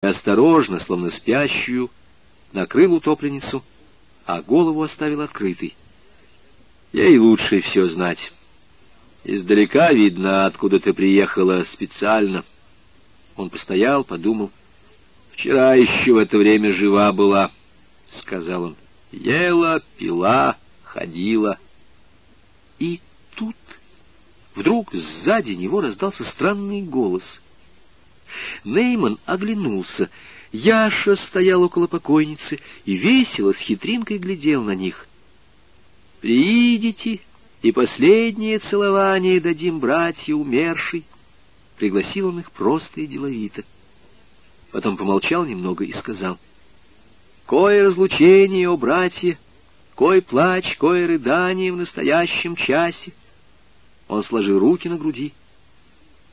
и осторожно, словно спящую, накрыл утопленницу, а голову оставил открытой. Ей лучше все знать. Издалека видно, откуда ты приехала специально. Он постоял, подумал. Вчера еще в это время жива была, — сказал он. Ела, пила, ходила. И тут вдруг сзади него раздался странный голос. Нейман оглянулся. Яша стоял около покойницы и весело с хитринкой глядел на них. «Приидите, и последнее целование дадим братья умершей», — пригласил он их просто и деловито. Потом помолчал немного и сказал, «Кое разлучение, о братья, кой плач, кое рыдание в настоящем часе». Он сложил руки на груди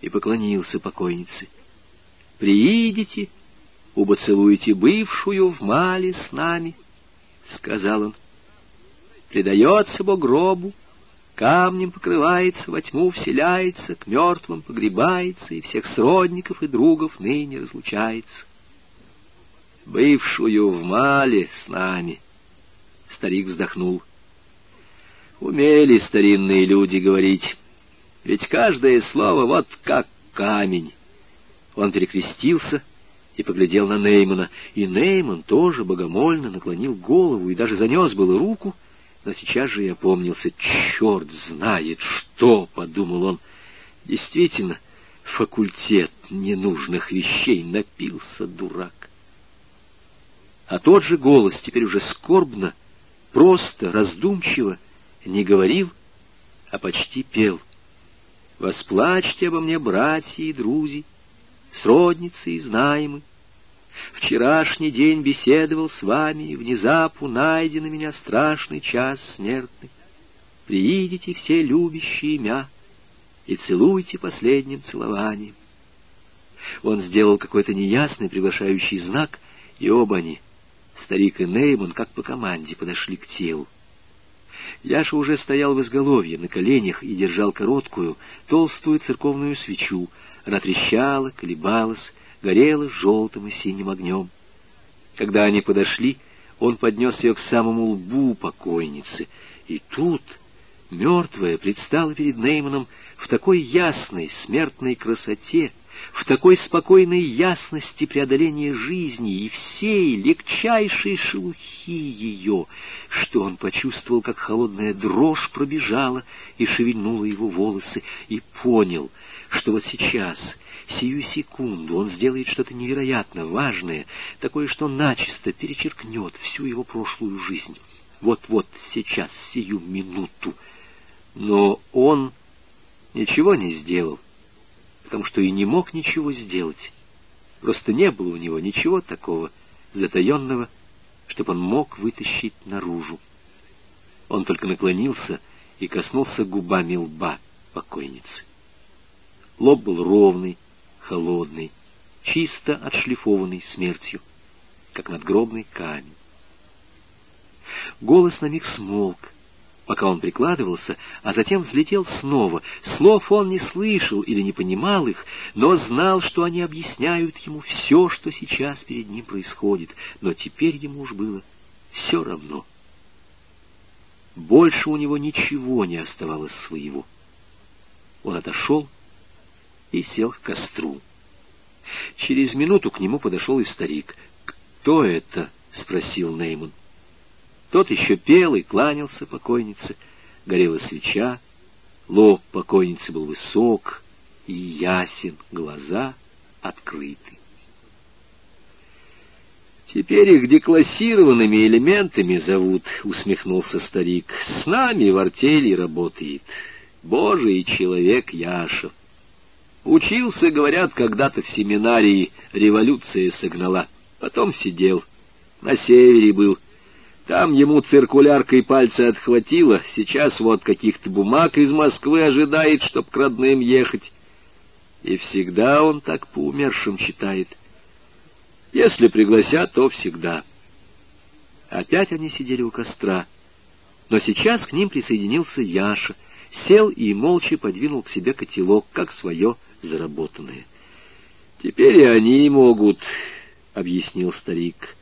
и поклонился покойнице. «Приидите, убо целуете бывшую в мале с нами», — сказал он предается Бог гробу, камнем покрывается, во тьму вселяется, к мертвым погребается, и всех сродников и другов ныне разлучается. Бывшую в мале с нами, старик вздохнул. Умели старинные люди говорить, ведь каждое слово вот как камень. Он перекрестился и поглядел на Неймана, и Нейман тоже богомольно наклонил голову и даже занес было руку, но сейчас же я помнился, черт знает что, — подумал он. Действительно, факультет ненужных вещей напился дурак. А тот же голос теперь уже скорбно, просто, раздумчиво не говорил, а почти пел. «Восплачьте обо мне, братья и друзья, сродницы и знаемы, Вчерашний день беседовал с вами, и внезапу найден на меня страшный час смертный. Приидите все любящие мя и целуйте последним целованием. Он сделал какой-то неясный приглашающий знак, и оба они, старик и Нейман, как по команде, подошли к телу. Яша уже стоял в изголовье, на коленях, и держал короткую, толстую церковную свечу. Она трещала, колебалась, горела желтым и синим огнем. Когда они подошли, он поднес ее к самому лбу покойницы, и тут мертвая предстала перед Нейманом в такой ясной смертной красоте, в такой спокойной ясности преодоления жизни и всей легчайшей шелухи ее, что он почувствовал, как холодная дрожь пробежала и шевельнула его волосы, и понял, что вот сейчас, сию секунду, он сделает что-то невероятно важное, такое, что начисто перечеркнет всю его прошлую жизнь. Вот-вот сейчас, сию минуту. Но он ничего не сделал потому что и не мог ничего сделать. Просто не было у него ничего такого затаенного, чтобы он мог вытащить наружу. Он только наклонился и коснулся губами лба покойницы. Лоб был ровный, холодный, чисто отшлифованный смертью, как надгробный камень. Голос на миг смолк, пока он прикладывался, а затем взлетел снова. Слов он не слышал или не понимал их, но знал, что они объясняют ему все, что сейчас перед ним происходит, но теперь ему уж было все равно. Больше у него ничего не оставалось своего. Он отошел и сел к костру. Через минуту к нему подошел и старик. «Кто это?» — спросил Нейман. Тот еще пел и кланялся покойнице. Горела свеча, лоб покойницы был высок и ясен, глаза открыты. «Теперь их деклассированными элементами зовут», — усмехнулся старик. «С нами в артели работает божий человек Яша. Учился, говорят, когда-то в семинарии, революция согнала. Потом сидел, на севере был, там ему циркуляркой пальцы отхватило, сейчас вот каких-то бумаг из Москвы ожидает, чтоб к родным ехать. И всегда он так по умершим читает. Если пригласят, то всегда. Опять они сидели у костра. Но сейчас к ним присоединился Яша, сел и молча подвинул к себе котелок, как свое заработанное. Теперь и они могут объяснил старик.